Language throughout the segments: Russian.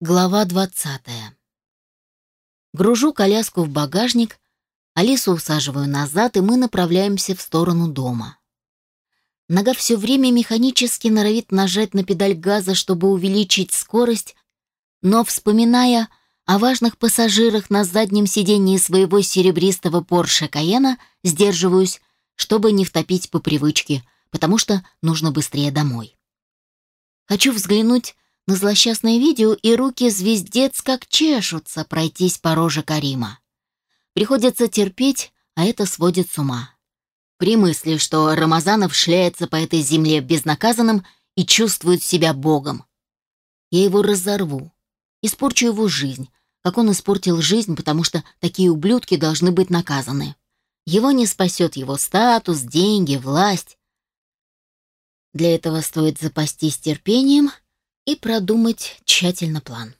Глава двадцатая. Гружу коляску в багажник, Алису усаживаю назад, и мы направляемся в сторону дома. Нога все время механически норовит нажать на педаль газа, чтобы увеличить скорость, но, вспоминая о важных пассажирах на заднем сидении своего серебристого Порше Каена, сдерживаюсь, чтобы не втопить по привычке, потому что нужно быстрее домой. Хочу взглянуть на злосчастное видео, и руки звездец как чешутся пройтись по роже Карима. Приходится терпеть, а это сводит с ума. При мысли, что Рамазанов шляется по этой земле безнаказанным и чувствует себя богом. Я его разорву, испорчу его жизнь, как он испортил жизнь, потому что такие ублюдки должны быть наказаны. Его не спасет его статус, деньги, власть. Для этого стоит запастись терпением — и продумать тщательно план.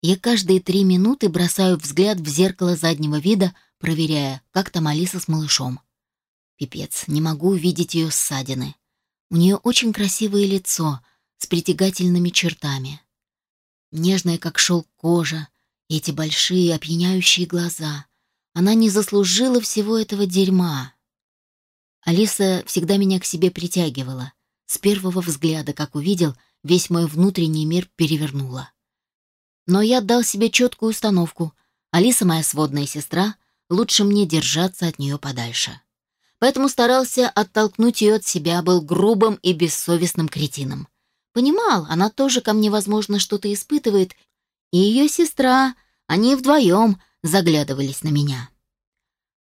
Я каждые три минуты бросаю взгляд в зеркало заднего вида, проверяя, как там Алиса с малышом. Пипец, не могу увидеть ее ссадины. У нее очень красивое лицо с притягательными чертами. Нежная, как шелк кожа, эти большие опьяняющие глаза. Она не заслужила всего этого дерьма. Алиса всегда меня к себе притягивала. С первого взгляда, как увидел — весь мой внутренний мир перевернула. Но я дал себе четкую установку. Алиса моя сводная сестра, лучше мне держаться от нее подальше. Поэтому старался оттолкнуть ее от себя, был грубым и бессовестным кретином. Понимал, она тоже ко мне, возможно, что-то испытывает, и ее сестра, они вдвоем заглядывались на меня.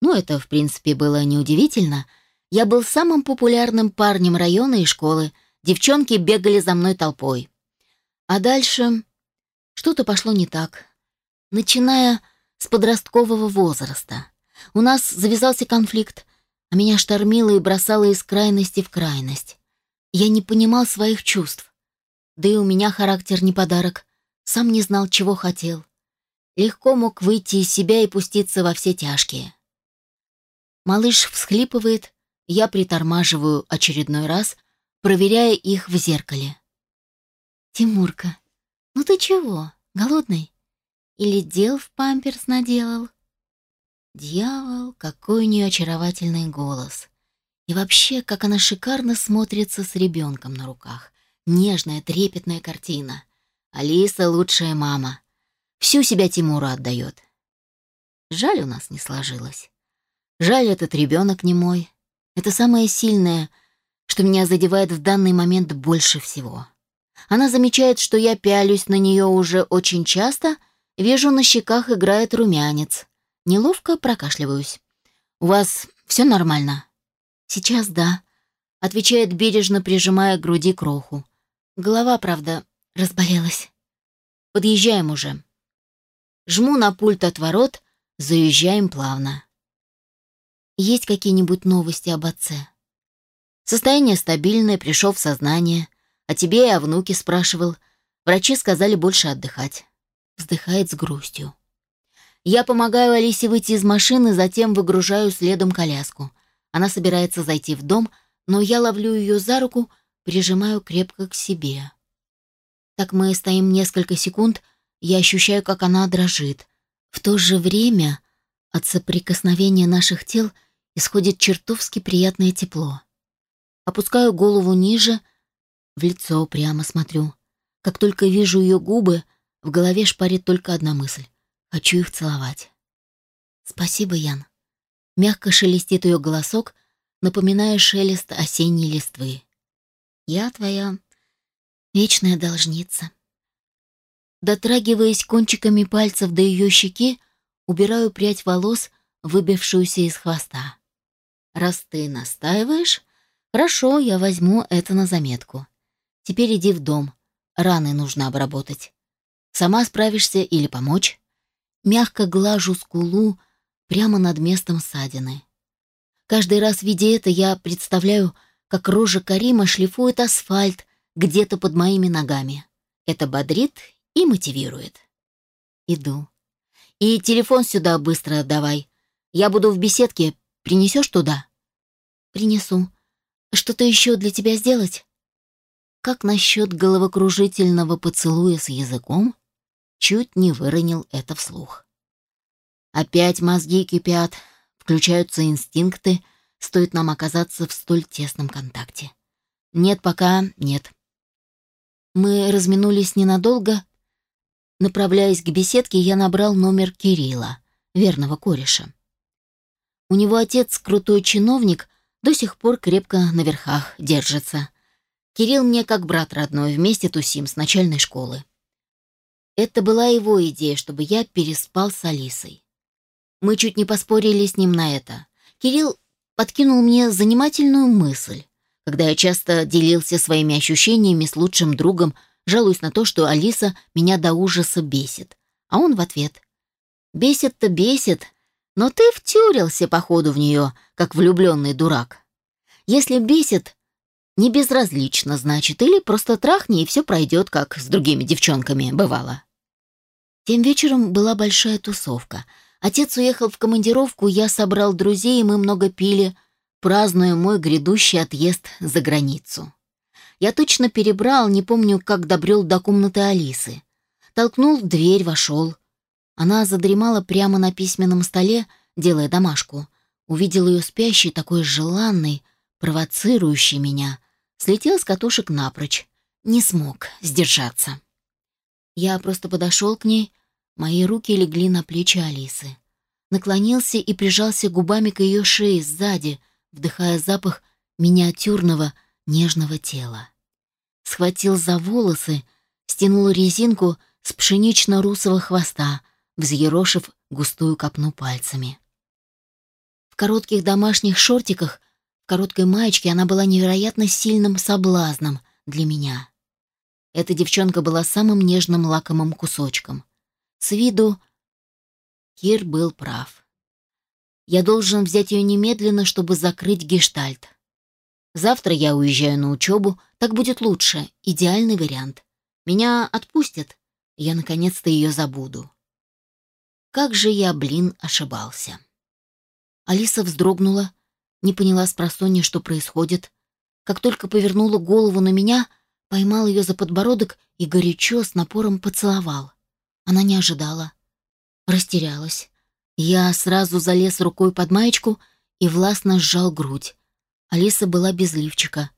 Ну, это, в принципе, было неудивительно. Я был самым популярным парнем района и школы, Девчонки бегали за мной толпой. А дальше что-то пошло не так. Начиная с подросткового возраста. У нас завязался конфликт, а меня штормило и бросало из крайности в крайность. Я не понимал своих чувств. Да и у меня характер не подарок. Сам не знал, чего хотел. Легко мог выйти из себя и пуститься во все тяжкие. Малыш всхлипывает, я притормаживаю очередной раз, проверяя их в зеркале. «Тимурка, ну ты чего, голодный? Или дел в памперс наделал?» Дьявол, какой у нее очаровательный голос. И вообще, как она шикарно смотрится с ребенком на руках. Нежная, трепетная картина. Алиса — лучшая мама. Всю себя Тимуру отдает. Жаль, у нас не сложилось. Жаль, этот ребенок не мой. Это самое сильное — что меня задевает в данный момент больше всего. Она замечает, что я пялюсь на нее уже очень часто, вижу на щеках играет румянец. Неловко прокашливаюсь. «У вас все нормально?» «Сейчас да», — отвечает бережно, прижимая к груди кроху. Голова, правда, разболелась. «Подъезжаем уже». Жму на пульт от ворот, заезжаем плавно. «Есть какие-нибудь новости об отце?» Состояние стабильное, пришел в сознание. О тебе и о внуке спрашивал. Врачи сказали больше отдыхать. Вздыхает с грустью. Я помогаю Алисе выйти из машины, затем выгружаю следом коляску. Она собирается зайти в дом, но я ловлю ее за руку, прижимаю крепко к себе. Так мы стоим несколько секунд, я ощущаю, как она дрожит. В то же время от соприкосновения наших тел исходит чертовски приятное тепло. Опускаю голову ниже, в лицо прямо смотрю. Как только вижу ее губы, в голове шпарит только одна мысль. Хочу их целовать. Спасибо, Ян. Мягко шелестит ее голосок, напоминая шелест осенней листвы. Я твоя вечная должница. Дотрагиваясь кончиками пальцев до ее щеки, убираю прядь волос, выбившуюся из хвоста. Раз ты настаиваешь, Хорошо, я возьму это на заметку. Теперь иди в дом. Раны нужно обработать. Сама справишься или помочь? Мягко глажу скулу прямо над местом ссадины. Каждый раз, видя это, я представляю, как рожа Карима шлифует асфальт где-то под моими ногами. Это бодрит и мотивирует. Иду. И телефон сюда быстро давай. Я буду в беседке. Принесешь туда? Принесу. Что-то еще для тебя сделать? Как насчет головокружительного поцелуя с языком? чуть не выронил это вслух. Опять мозги кипят, включаются инстинкты, стоит нам оказаться в столь тесном контакте. Нет, пока нет. Мы разминулись ненадолго. Направляясь к беседке, я набрал номер Кирилла, верного кореша. У него отец крутой чиновник, до сих пор крепко на верхах держится. Кирилл мне как брат родной, вместе тусим с начальной школы. Это была его идея, чтобы я переспал с Алисой. Мы чуть не поспорили с ним на это. Кирилл подкинул мне занимательную мысль. Когда я часто делился своими ощущениями с лучшим другом, жалуюсь на то, что Алиса меня до ужаса бесит. А он в ответ. «Бесит-то бесит, но ты втюрился, походу, в нее, как влюбленный дурак. Если бесит, не безразлично, значит, или просто трахни, и все пройдет, как с другими девчонками бывало». Тем вечером была большая тусовка — Отец уехал в командировку, я собрал друзей, и мы много пили, празднуя мой грядущий отъезд за границу. Я точно перебрал, не помню, как добрел до комнаты Алисы. Толкнул дверь, вошел. Она задремала прямо на письменном столе, делая домашку. Увидел ее спящей, такой желанной, провоцирующей меня. Слетел с катушек напрочь. Не смог сдержаться. Я просто подошел к ней, Мои руки легли на плечи Алисы. Наклонился и прижался губами к ее шее сзади, вдыхая запах миниатюрного нежного тела. Схватил за волосы, стянул резинку с пшенично-русого хвоста, взъерошив густую копну пальцами. В коротких домашних шортиках, в короткой маечке она была невероятно сильным соблазном для меня. Эта девчонка была самым нежным лакомым кусочком. С виду Кир был прав. Я должен взять ее немедленно, чтобы закрыть гештальт. Завтра я уезжаю на учебу, так будет лучше, идеальный вариант. Меня отпустят, я наконец-то ее забуду. Как же я, блин, ошибался. Алиса вздрогнула, не поняла с просонья, что происходит. Как только повернула голову на меня, поймал ее за подбородок и горячо с напором поцеловал. Она не ожидала. Растерялась. Я сразу залез рукой под маечку и властно сжал грудь. Алиса была без лифчика.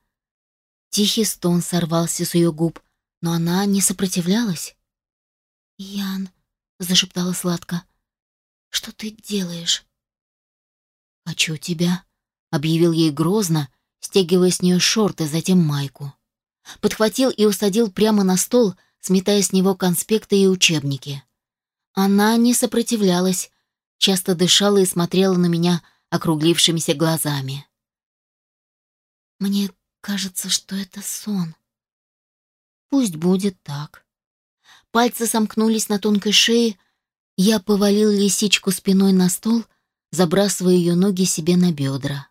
Тихий стон сорвался с ее губ, но она не сопротивлялась. «Ян», — зашептала сладко, — «что ты делаешь?» «Хочу тебя», — объявил ей грозно, стягивая с нее шорты, затем майку. Подхватил и усадил прямо на стол — сметая с него конспекты и учебники. Она не сопротивлялась, часто дышала и смотрела на меня округлившимися глазами. «Мне кажется, что это сон. Пусть будет так». Пальцы сомкнулись на тонкой шее, я повалил лисичку спиной на стол, забрасывая ее ноги себе на бедра.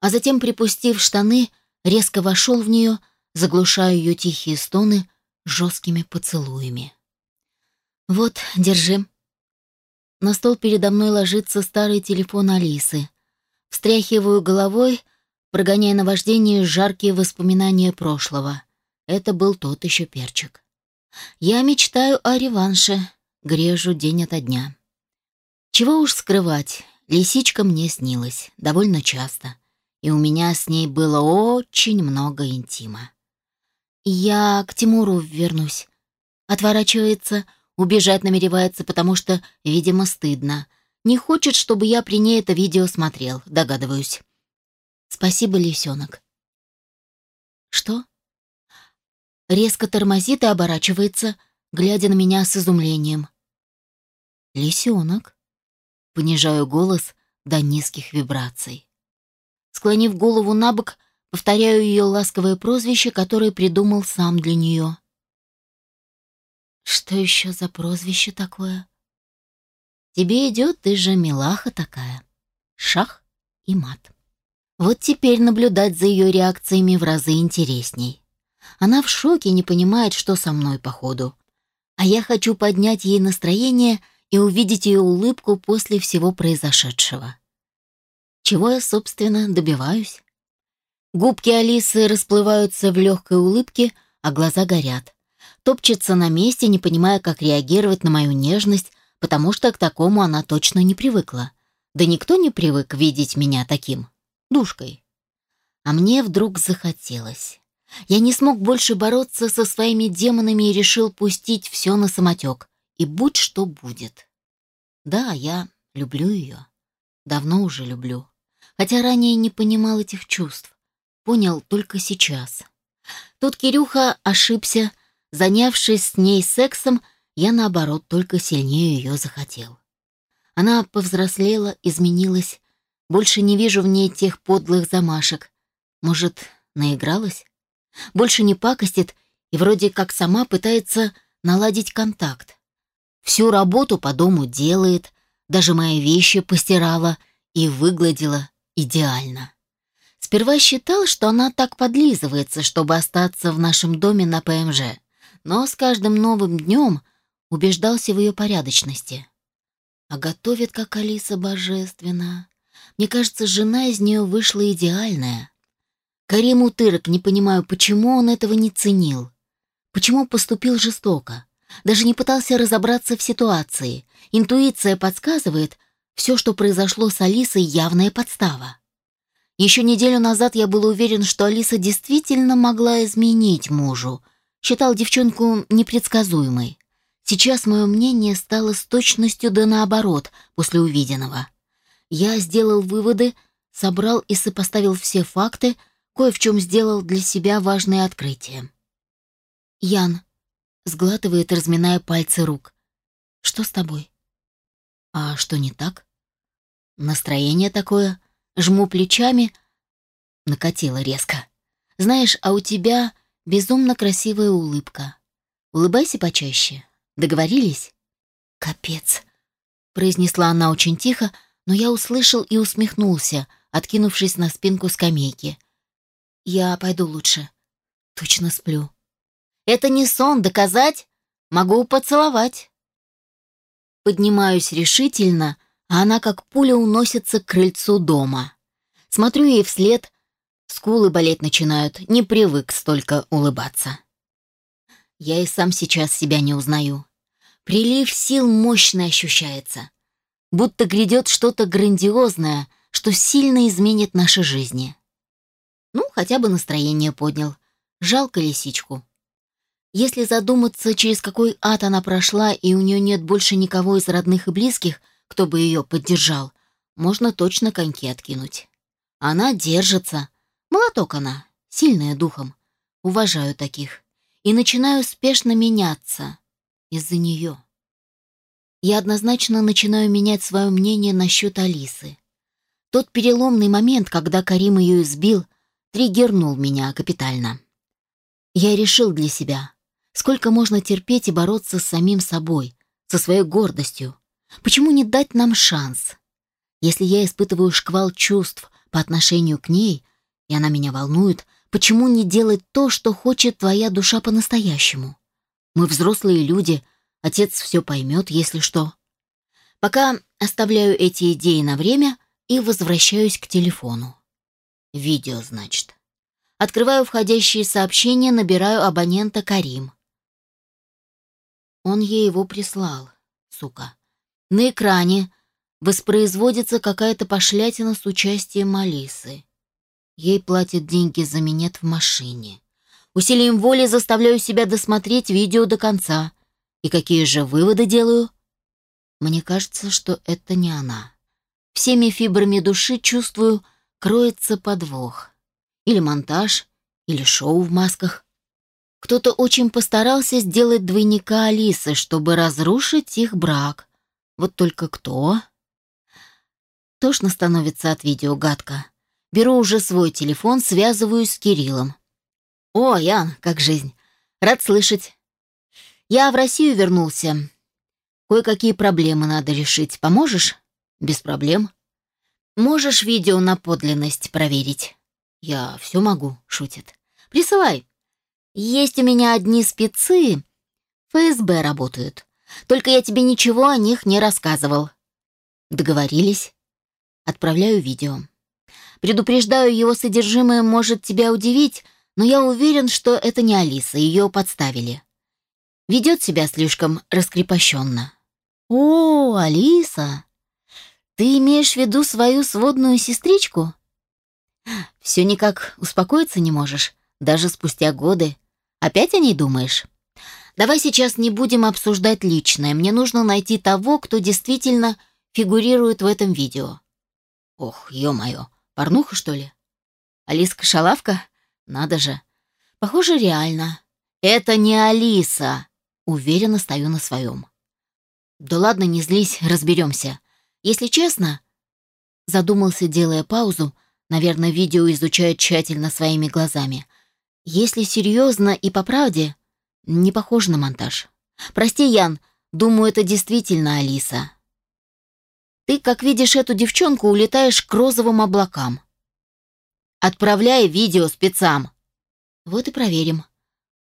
А затем, припустив штаны, резко вошел в нее, заглушая ее тихие стоны, жесткими поцелуями. «Вот, держи». На стол передо мной ложится старый телефон Алисы. Встряхиваю головой, прогоняя на вождение жаркие воспоминания прошлого. Это был тот еще перчик. Я мечтаю о реванше, грежу день ото дня. Чего уж скрывать, лисичка мне снилась довольно часто, и у меня с ней было очень много интима. «Я к Тимуру вернусь». Отворачивается, убежать намеревается, потому что, видимо, стыдно. Не хочет, чтобы я при ней это видео смотрел, догадываюсь. Спасибо, лисенок. Что? Резко тормозит и оборачивается, глядя на меня с изумлением. Лисенок. Понижаю голос до низких вибраций. Склонив голову на бок, Повторяю ее ласковое прозвище, которое придумал сам для нее. Что еще за прозвище такое? Тебе идет, ты же милаха такая. Шах и мат. Вот теперь наблюдать за ее реакциями в разы интересней. Она в шоке, не понимает, что со мной походу. А я хочу поднять ей настроение и увидеть ее улыбку после всего произошедшего. Чего я, собственно, добиваюсь? Губки Алисы расплываются в легкой улыбке, а глаза горят. топчется на месте, не понимая, как реагировать на мою нежность, потому что к такому она точно не привыкла. Да никто не привык видеть меня таким, душкой. А мне вдруг захотелось. Я не смог больше бороться со своими демонами и решил пустить все на самотек. И будь что будет. Да, я люблю ее. Давно уже люблю. Хотя ранее не понимал этих чувств. Понял только сейчас. Тут Кирюха ошибся. Занявшись с ней сексом, я, наоборот, только сильнее ее захотел. Она повзрослела, изменилась. Больше не вижу в ней тех подлых замашек. Может, наигралась? Больше не пакостит и вроде как сама пытается наладить контакт. Всю работу по дому делает, даже мои вещи постирала и выгладила идеально. Сперва считал, что она так подлизывается, чтобы остаться в нашем доме на ПМЖ, но с каждым новым днем убеждался в ее порядочности. А готовит, как Алиса, божественно. Мне кажется, жена из нее вышла идеальная. Карим Утырок, не понимаю, почему он этого не ценил. Почему поступил жестоко? Даже не пытался разобраться в ситуации. Интуиция подсказывает, все, что произошло с Алисой, явная подстава. Еще неделю назад я был уверен, что Алиса действительно могла изменить мужу. Считал девчонку непредсказуемой. Сейчас мое мнение стало с точностью да наоборот после увиденного. Я сделал выводы, собрал и сопоставил все факты, кое в чем сделал для себя важное открытие. Ян сглатывает, разминая пальцы рук. Что с тобой? А что не так? Настроение такое, жму плечами, накатило резко. Знаешь, а у тебя безумно красивая улыбка. Улыбайся почаще. Договорились? Капец, произнесла она очень тихо, но я услышал и усмехнулся, откинувшись на спинку скамейки. Я пойду лучше. Точно сплю. Это не сон, доказать? Могу поцеловать. Поднимаюсь решительно, а она как пуля уносится к крыльцу дома. Смотрю ей вслед, скулы болеть начинают, не привык столько улыбаться. Я и сам сейчас себя не узнаю. Прилив сил мощно ощущается. Будто грядет что-то грандиозное, что сильно изменит наши жизни. Ну, хотя бы настроение поднял. Жалко лисичку. Если задуматься, через какой ад она прошла, и у нее нет больше никого из родных и близких, кто бы ее поддержал, можно точно коньки откинуть. Она держится. Молоток она, сильная духом. Уважаю таких. И начинаю спешно меняться. Из-за нее. Я однозначно начинаю менять свое мнение насчет Алисы. Тот переломный момент, когда Карим ее избил — триггернул меня капитально. Я решил для себя, сколько можно терпеть и бороться с самим собой, со своей гордостью. Почему не дать нам шанс? Если я испытываю шквал чувств по отношению к ней, и она меня волнует, почему не делать то, что хочет твоя душа по-настоящему? Мы взрослые люди, отец все поймет, если что. Пока оставляю эти идеи на время и возвращаюсь к телефону. Видео, значит. Открываю входящие сообщения, набираю абонента Карим. Он ей его прислал, сука. На экране воспроизводится какая-то пошлятина с участием Алисы. Ей платят деньги за минет в машине. Усилием воли заставляю себя досмотреть видео до конца. И какие же выводы делаю? Мне кажется, что это не она. Всеми фибрами души чувствую, кроется подвох. Или монтаж, или шоу в масках. Кто-то очень постарался сделать двойника Алисы, чтобы разрушить их брак. Вот только кто? Тошно становится от видео гадко. Беру уже свой телефон, связываюсь с Кириллом. «О, Ян, как жизнь! Рад слышать. Я в Россию вернулся. Кое-какие проблемы надо решить. Поможешь?» «Без проблем. Можешь видео на подлинность проверить? Я все могу, шутит. Присылай. Есть у меня одни спецы. ФСБ работают. Только я тебе ничего о них не рассказывал. Договорились. Отправляю видео. Предупреждаю, его содержимое может тебя удивить, но я уверен, что это не Алиса, ее подставили. Ведет себя слишком раскрепощенно. О, Алиса, ты имеешь в виду свою сводную сестричку? Все никак успокоиться не можешь, даже спустя годы. Опять о ней думаешь? Давай сейчас не будем обсуждать личное. Мне нужно найти того, кто действительно фигурирует в этом видео. Ох, ё-моё, порнуха, что ли? Алиска-шалавка? Надо же. Похоже, реально. Это не Алиса. Уверенно стою на своем. Да ладно, не злись, разберемся. Если честно, задумался, делая паузу, наверное, видео изучает тщательно своими глазами. Если серьезно и по правде, не похоже на монтаж. Прости, Ян, думаю, это действительно Алиса. Ты, как видишь эту девчонку, улетаешь к розовым облакам. Отправляй видео спецам. Вот и проверим,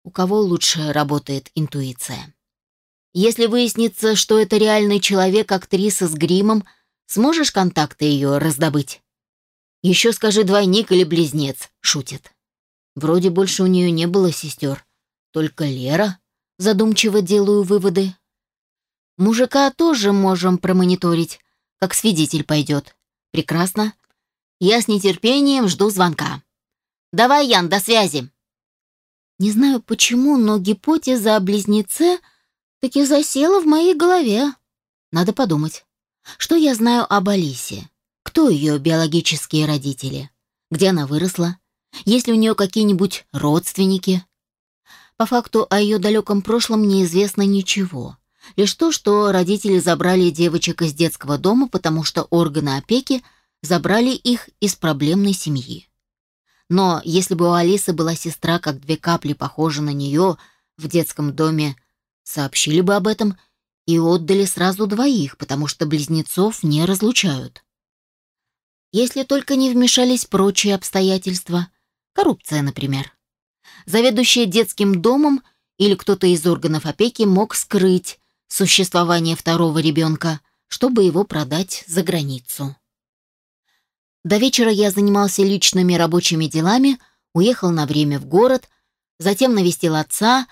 у кого лучше работает интуиция. Если выяснится, что это реальный человек, актриса с гримом, сможешь контакты ее раздобыть? Еще скажи двойник или близнец, шутит. Вроде больше у нее не было сестер, только Лера. Задумчиво делаю выводы. Мужика тоже можем промониторить, как свидетель пойдет. Прекрасно. Я с нетерпением жду звонка. Давай, Ян, до связи. Не знаю почему, но гипотеза о близнеце таки засела в моей голове. Надо подумать. Что я знаю об Алисе? Кто ее биологические родители? Где она выросла? Есть ли у нее какие-нибудь родственники? По факту о ее далеком прошлом неизвестно ничего. Лишь то, что родители забрали девочек из детского дома, потому что органы опеки – забрали их из проблемной семьи. Но если бы у Алисы была сестра, как две капли похожа на нее, в детском доме сообщили бы об этом и отдали сразу двоих, потому что близнецов не разлучают. Если только не вмешались прочие обстоятельства, коррупция, например. Заведующий детским домом или кто-то из органов опеки мог скрыть существование второго ребенка, чтобы его продать за границу. До вечера я занимался личными рабочими делами, уехал на время в город, затем навестил отца,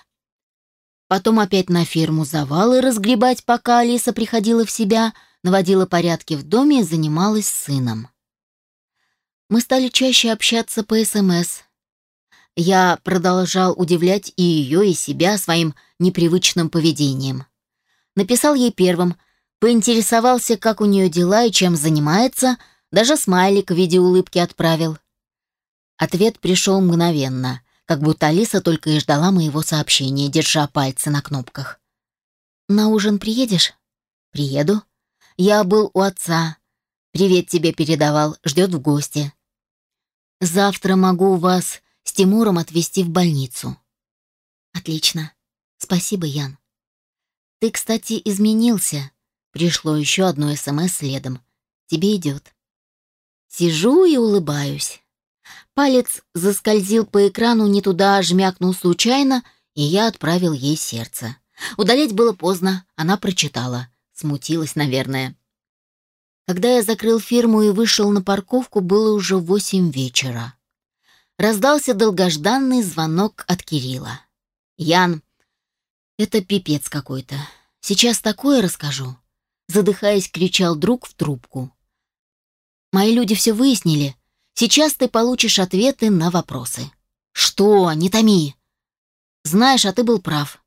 потом опять на фирму завалы разгребать, пока Алиса приходила в себя, наводила порядки в доме и занималась сыном. Мы стали чаще общаться по СМС. Я продолжал удивлять и ее, и себя своим непривычным поведением. Написал ей первым, поинтересовался, как у нее дела и чем занимается – даже смайлик в виде улыбки отправил. Ответ пришел мгновенно, как будто Алиса только и ждала моего сообщения, держа пальцы на кнопках. «На ужин приедешь?» «Приеду. Я был у отца. Привет тебе передавал, ждет в гости. Завтра могу вас с Тимуром отвезти в больницу». «Отлично. Спасибо, Ян». «Ты, кстати, изменился». Пришло еще одно СМС следом. «Тебе идет». Сижу и улыбаюсь. Палец заскользил по экрану не туда, жмякнул случайно, и я отправил ей сердце. Удалять было поздно, она прочитала. Смутилась, наверное. Когда я закрыл фирму и вышел на парковку, было уже восемь вечера. Раздался долгожданный звонок от Кирилла. «Ян, это пипец какой-то. Сейчас такое расскажу». Задыхаясь, кричал друг в трубку. Мои люди все выяснили. Сейчас ты получишь ответы на вопросы. Что? Не томи. Знаешь, а ты был прав.